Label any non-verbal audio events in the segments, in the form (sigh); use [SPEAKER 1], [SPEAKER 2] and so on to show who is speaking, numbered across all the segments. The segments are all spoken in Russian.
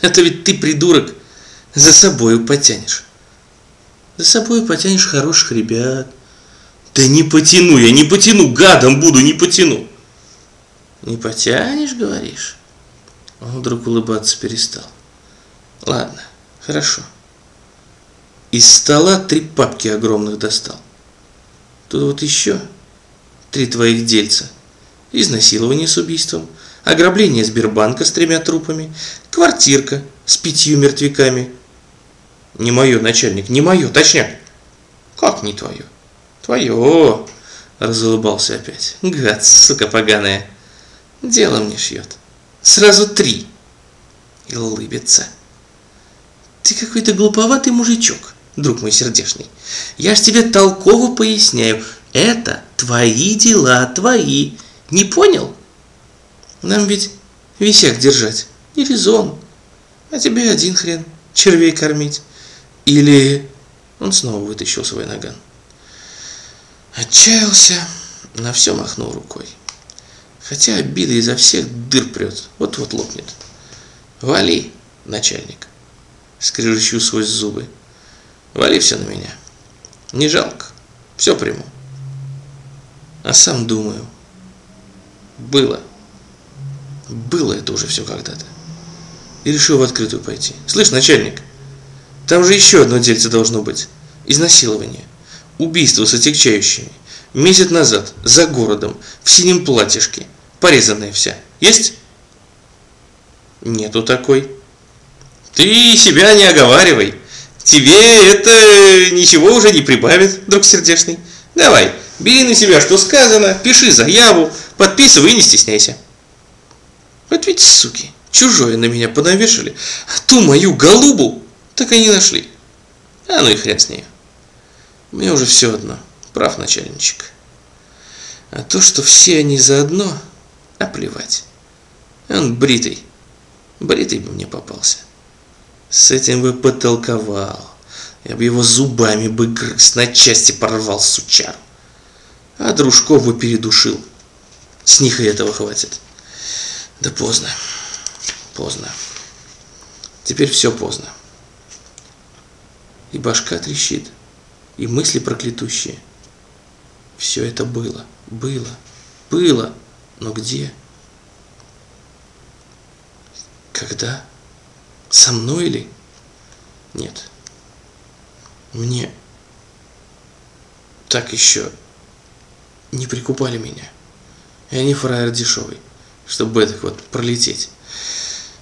[SPEAKER 1] Это ведь ты, придурок, за собою потянешь. За собою потянешь хороших ребят. Да не потяну я, не потяну, гадом буду, не потяну. Не потянешь, говоришь? Он вдруг улыбаться перестал. Ладно, хорошо. Из стола три папки огромных достал. Тут вот еще три твоих дельца. Изнасилование с убийством, ограбление Сбербанка с тремя трупами, квартирка с пятью мертвяками. Не мое, начальник, не мое, точняк. Как не твое? Твое, разулыбался опять. Гад, сука поганая. Дело мне шьет. Сразу три. И улыбится. Ты какой-то глуповатый мужичок, друг мой сердечный. Я ж тебе толково поясняю. Это твои дела, твои. Не понял? Нам ведь висяк держать. Не резон. А тебе один хрен. Червей кормить. Или... Он снова вытащил свой наган. Отчаялся, на все махнул рукой. Хотя обида изо всех дыр прет, вот-вот лопнет. Вали, начальник, скрежещу сквозь зубы. Вали все на меня. Не жалко, все приму. А сам думаю, было. Было это уже все когда-то. И решил в открытую пойти. Слышь, начальник, там же еще одно дельце должно быть. Изнасилование. Убийство с отягчающими. Месяц назад, за городом, в синем платьишке. Порезанная вся. Есть? Нету такой. Ты себя не оговаривай. Тебе это ничего уже не прибавит, друг сердечный. Давай, бери на себя, что сказано, пиши заяву, подписывай и не стесняйся. Вот ведь суки, чужое на меня понавешали, а ту мою голубу так и не нашли. А ну и хрен с ней. Мне уже все одно, прав начальничек. А то, что все они заодно, а плевать. Он бритый. Бритый бы мне попался. С этим бы потолковал. Я бы его зубами бы грыз, на части порвал, сучар. А дружков бы передушил. С них и этого хватит. Да поздно. Поздно. Теперь все поздно. И башка трещит, и мысли проклятущие. Все это было, было, было, но где? Когда? Со мной ли? Нет. Мне так еще не прикупали меня. И они фраер дешевый, чтобы так вот пролететь.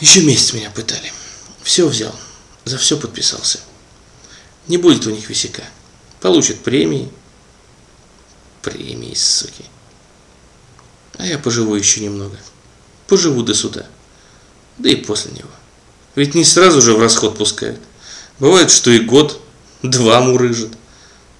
[SPEAKER 1] Еще месяц меня пытали. Все взял, за все подписался. Не будет у них висяка. Получат премии. Премии, суки. А я поживу еще немного. Поживу до суда. Да и после него. Ведь не сразу же в расход пускают. Бывает, что и год, два мурыжат.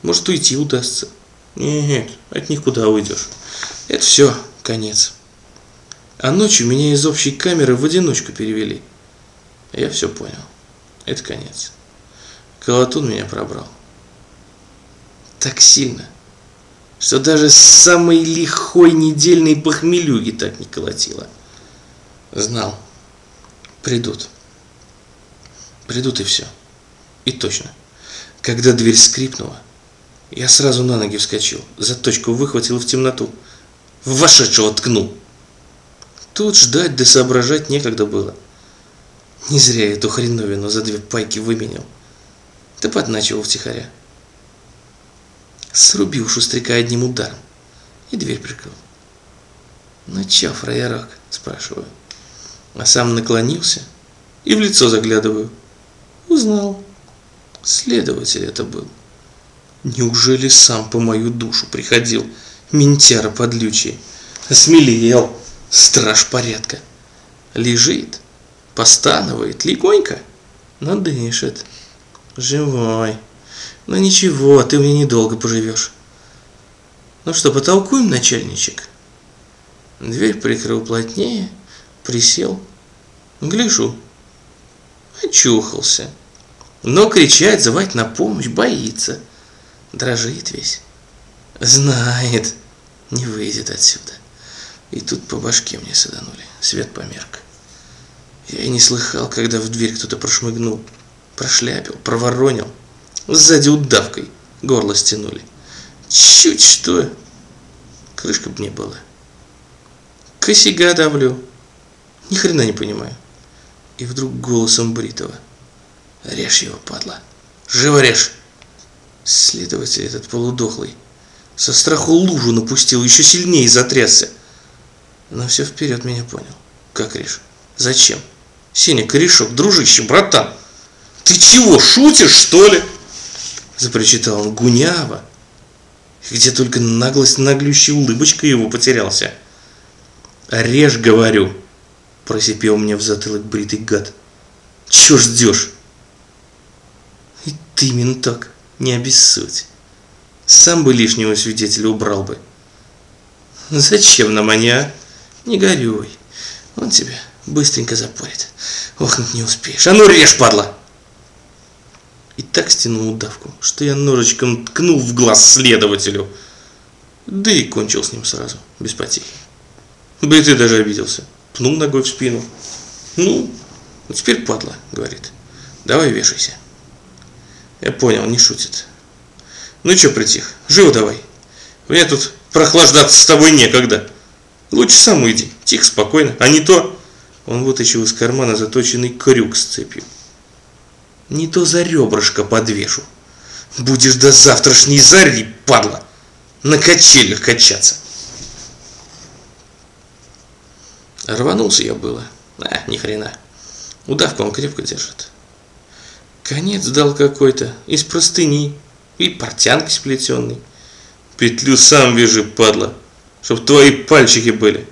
[SPEAKER 1] Может, уйти удастся. Нет, от них куда уйдешь. Это все, конец. А ночью меня из общей камеры в одиночку перевели. Я все понял. Это конец. Колотун меня пробрал. Так сильно, что даже самой лихой недельной похмелюги так не колотило. Знал. Придут. Придут и все. И точно. Когда дверь скрипнула, я сразу на ноги вскочил, заточку выхватил в темноту. В вошедшего ткнул. Тут ждать да соображать некогда было. Не зря я эту хреновину за две пайки выменял. Ты подначивал втихаря. Срубил шустряка одним ударом и дверь прикрыл. «Ну чё, фраерок?» – спрашиваю. А сам наклонился и в лицо заглядываю. Узнал. Следователь это был. Неужели сам по мою душу приходил, ментяра подлючий? Осмелел, страж порядка. Лежит, постанывает, легонько, но дышит. Живой. Ну ничего, ты мне недолго поживешь. Ну что, потолкуем, начальничек? Дверь прикрыл плотнее, присел. Гляжу. Очухался. Но кричать, звать на помощь боится. Дрожит весь. Знает, не выйдет отсюда. И тут по башке мне саданули. Свет померк. Я и не слыхал, когда в дверь кто-то прошмыгнул, прошляпил, проворонил. Сзади удавкой горло стянули. Чуть что, крышка б не было. Косяга давлю. Ни хрена не понимаю. И вдруг голосом Бритова. Режь его, падла. Живо режь. Следователь этот полудохлый. Со страху лужу напустил, еще сильнее затрясся. Но все вперед меня понял. Как режь? Зачем? Сеня, корешок, дружище, братан. Ты чего, шутишь, что ли? Запричитал он гуняво. Где только наглость наглющей улыбочка его потерялся. «Режь, говорю!» Просипел мне в затылок бритый гад. «Чё ждешь?» «И ты именно так, не обессудь. Сам бы лишнего свидетеля убрал бы». «Зачем нам они, а? Не горюй. Он тебя быстренько запорит. Охнуть не успеешь. А ну режь, падла!» И так стянул удавку, что я ножичком ткнул в глаз следователю. Да и кончил с ним сразу, без потехи. Бритый даже обиделся. Пнул ногой в спину. Ну, вот теперь падла, говорит. Давай вешайся. Я понял, не шутит. Ну что притих? Живо давай. Мне тут прохлаждаться с тобой некогда. Лучше сам уйди. Тихо, спокойно. А не то... Он вытащил из кармана заточенный крюк с цепью. Не то за ребрышко подвешу. Будешь до завтрашней зари, падла, на качелях качаться. Рванулся я было. А, ни хрена. Удавку он крепко держит. Конец дал какой-то, из простыни и портянки сплетенный. Петлю сам вяжи, падла, чтоб твои пальчики были.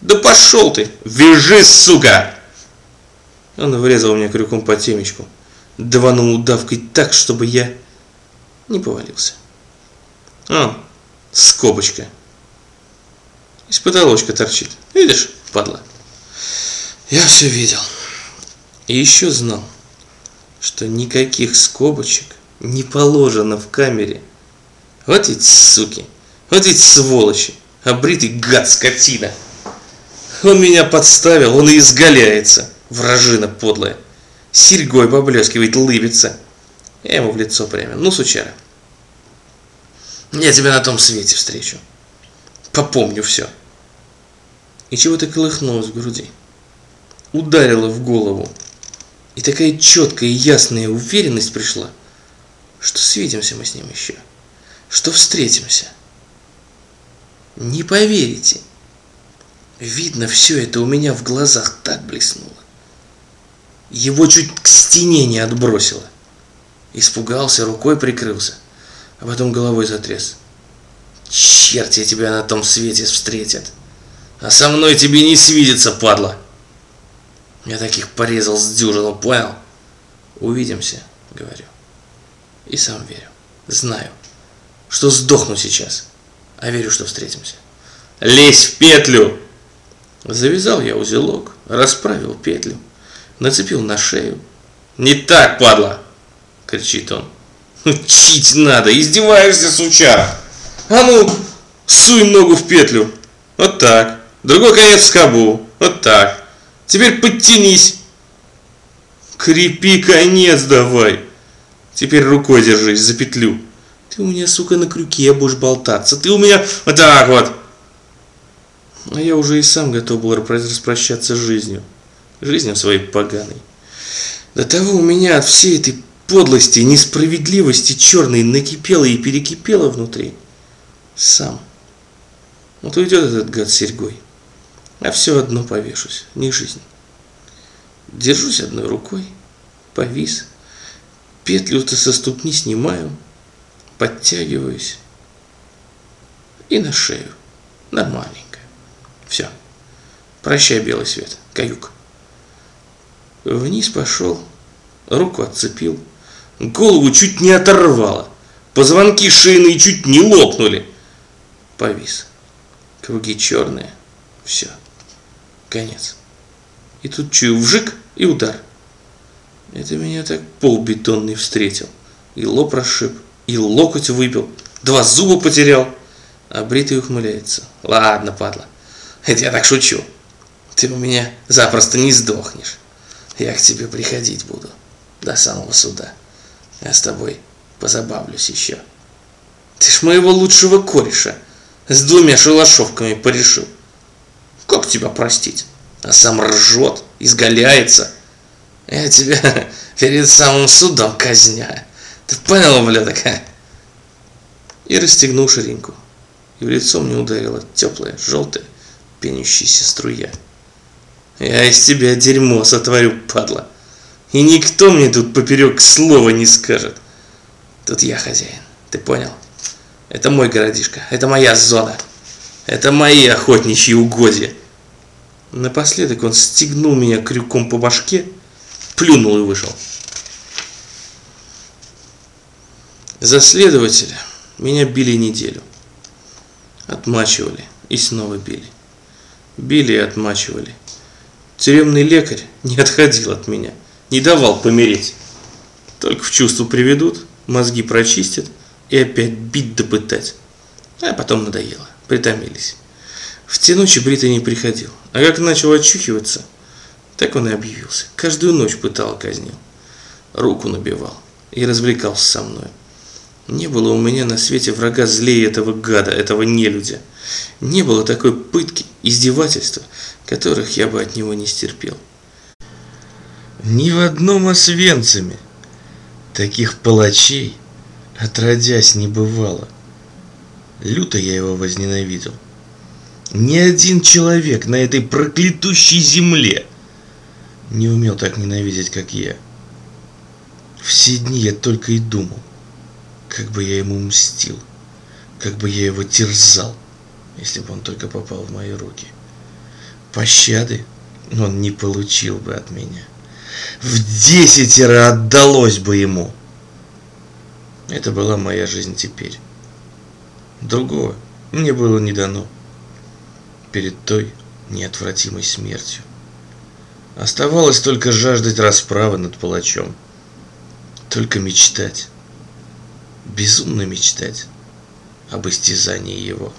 [SPEAKER 1] Да пошел ты, вяжи, сука! Он врезал мне крюком по темечку, даванул удавкой так, чтобы я не повалился. А, скобочка. Из потолочка торчит. Видишь? падла. Я все видел. И еще знал, что никаких скобочек не положено в камере. Вот ведь суки, вот ведь сволочи, обритый гад скотина. Он меня подставил, он и изгаляется, вражина подлая. Серьгой поблескивает, лыбится. Я ему в лицо прямо, ну, сучара. Я тебя на том свете встречу. Попомню все и чего-то колыхнулось в груди. Ударило в голову. И такая четкая и ясная уверенность пришла, что свидимся мы с ним еще, что встретимся. Не поверите. Видно, все это у меня в глазах так блеснуло. Его чуть к стене не отбросило. Испугался, рукой прикрылся, а потом головой затряс. Черт, я тебя на том свете встретят. А со мной тебе не свидится, падла. Я таких порезал с дюжину, понял? Увидимся, говорю. И сам верю. Знаю, что сдохну сейчас, а верю, что встретимся. Лезь в петлю! Завязал я узелок, расправил петлю, нацепил на шею. «Не так, падла!» – кричит он. «Учить надо! Издеваешься, сучара! А ну, суй ногу в петлю! Вот так!» другой конец в скобу. Вот так. Теперь подтянись. Крепи конец давай. Теперь рукой держись за петлю. Ты у меня, сука, на крюке будешь болтаться. Ты у меня вот так вот. А я уже и сам готов был распрощаться с жизнью. Жизнью своей поганой. До того у меня от всей этой подлости, несправедливости черной накипело и перекипело внутри. Сам. Вот уйдет этот гад с серьгой. А все одно повешусь, не жизнь. Держусь одной рукой, повис, петлю-то со ступни снимаю, подтягиваюсь и на шею, нормальненько. Все, прощай, белый свет, каюк. Вниз пошел, руку отцепил, голову чуть не оторвало, позвонки шейные чуть не лопнули. Повис, круги черные, все. Конец. И тут чую вжик и удар. Это меня так полбетонный встретил. И лоб расшиб, и локоть выпил, два зуба потерял. А бритый ухмыляется. Ладно, падла, это я так шучу. Ты у меня запросто не сдохнешь. Я к тебе приходить буду до самого суда. Я с тобой позабавлюсь еще. Ты ж моего лучшего кореша с двумя шалашовками порешил. Как тебя простить? А сам ржет, изгаляется. Я тебя (laughs) перед самым судом казняю. Ты понял, бля, такая? И расстегнул ширинку. И в лицо мне ударила теплая, желтая, пенящаяся струя. Я из тебя дерьмо сотворю, падла. И никто мне тут поперек слова не скажет. Тут я хозяин, ты понял? Это мой городишко, это моя зона. Это мои охотничьи угодья. Напоследок он стегнул меня крюком по башке, плюнул и вышел. За следователя меня били неделю. Отмачивали и снова били. Били и отмачивали. Тюремный лекарь не отходил от меня, не давал помереть. Только в чувство приведут, мозги прочистят и опять бить да пытать. А потом надоело, притомились. В те ночи Брита не приходил, а как начал очухиваться, так он и объявился. Каждую ночь пытал казнил, руку набивал и развлекался со мной. Не было у меня на свете врага злее этого гада, этого нелюдя. Не было такой пытки, издевательства, которых я бы от него не стерпел. Ни в одном Освенциме таких палачей отродясь не бывало. Люто я его возненавидел. Ни один человек на этой проклятущей земле не умел так ненавидеть, как я. Все дни я только и думал, как бы я ему мстил, как бы я его терзал если бы он только попал в мои руки. Пощады он не получил бы от меня. В десятеро отдалось бы ему. Это была моя жизнь теперь. Другого мне было не дано. Перед той неотвратимой смертью. Оставалось только жаждать расправы над палачом. Только мечтать. Безумно мечтать об истязании его.